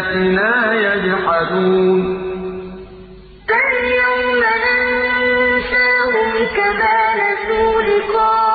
الْحَيَاةُ الدُّنْيَا ۚ فَالْيَوْمَ نَنسَاهُمْ كَمَا نَسُوا لِقَاءَ